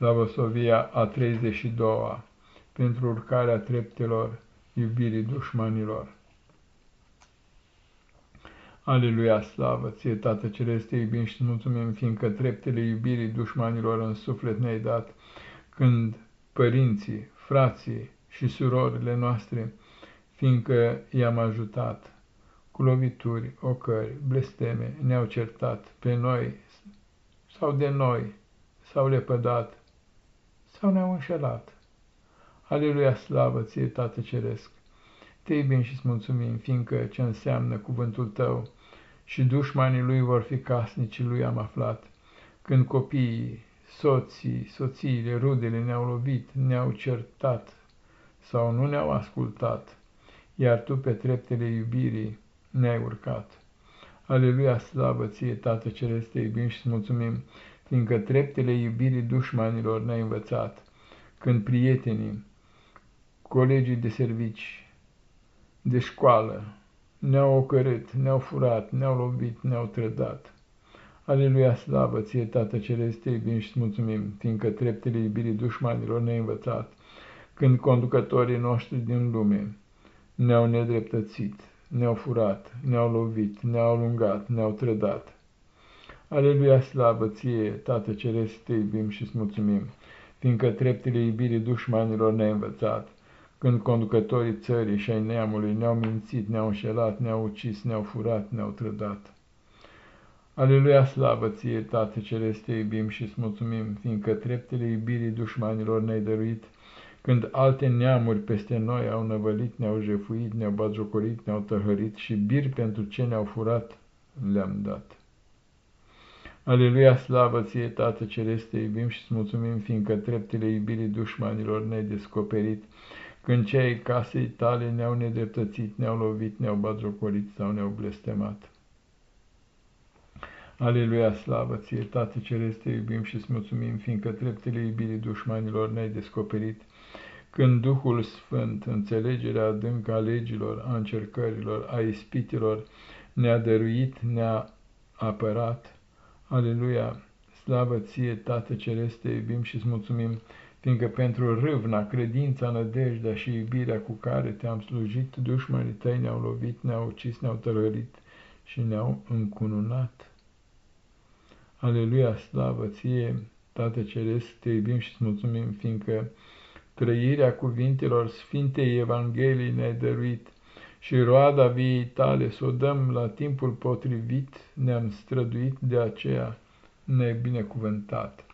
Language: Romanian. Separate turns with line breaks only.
Slavosovia a 32-a, pentru urcarea treptelor iubirii dușmanilor. Aleluia, slavă, ție, Tată Ceresc, te iubim și mulțumim, fiindcă treptele iubirii dușmanilor în suflet ne-ai dat, când părinții, frații și surorile noastre, fiindcă i-am ajutat, cu lovituri, ocări, blesteme, ne-au certat pe noi sau de noi, s-au lepădat sau ne-au înșelat. Aleluia, slavă ție, Tată Ceresc! Te iubim și-ți mulțumim, fiindcă ce înseamnă cuvântul tău și dușmanii lui vor fi casnicii lui am aflat, când copiii, soții, soțiile, rudele ne-au lovit, ne-au certat sau nu ne-au ascultat, iar tu pe treptele iubirii ne-ai urcat. Aleluia, slavă ție, Tată Ceresc, te iubim și-ți mulțumim, fiindcă treptele iubirii dușmanilor ne-ai învățat, când prietenii, colegii de servici, de școală, ne-au ocărât, ne-au furat, ne-au lovit, ne-au trădat. Aleluia, slavă ție, Tată Celeste, iubim și mulțumim, fiindcă treptele iubirii dușmanilor ne-ai învățat, când conducătorii noștri din lume ne-au nedreptățit, ne-au furat, ne-au lovit, ne-au alungat, ne-au trădat. Aleluia, slavă ție, Tată Celeste, iubim și mulțumim, fiindcă treptele iubirii dușmanilor ne-ai învățat, când conducătorii țării și ai neamului ne-au mințit, ne-au înșelat, ne-au ucis, ne-au furat, ne-au trădat. Aleluia, slavă ție, Tată Celeste, iubim și îți mulțumim, fiindcă treptele iubirii dușmanilor ne-ai dăruit, când alte neamuri peste noi au năvălit, ne-au jefuit, ne-au batjocorit, ne-au tăhărit și bir pentru ce ne-au furat le-am dat. Aleluia, slavă ție, Tată Celeste, iubim și îți mulțumim, fiindcă treptele iubirii dușmanilor ne-ai descoperit, când cei casei tale ne-au nedreptățit, ne-au lovit, ne-au batjocorit sau ne-au blestemat. Aleluia, slavă ție, Tată Ceresc, te iubim și îți mulțumim, fiindcă treptele iubirii dușmanilor ne-ai descoperit, când Duhul Sfânt, înțelegerea adâncă a legilor, a încercărilor, a ispitilor, ne-a dăruit, ne-a apărat. Aleluia, slavă ție, Tată Ceresc, te iubim și îți mulțumim, fiindcă pentru râvna, credința, nădejdea și iubirea cu care te-am slujit, dușmanii tăi ne-au lovit, ne-au ucis, ne-au tălărit și ne-au încununat. Aleluia, slavă ție, Tată Ceresc, te iubim și îți mulțumim, fiindcă trăirea cuvintelor Sfintei Evangheliei ne-ai dăruit și roada viei tale să o dăm la timpul potrivit, ne-am străduit, de aceea ne-ai binecuvântat.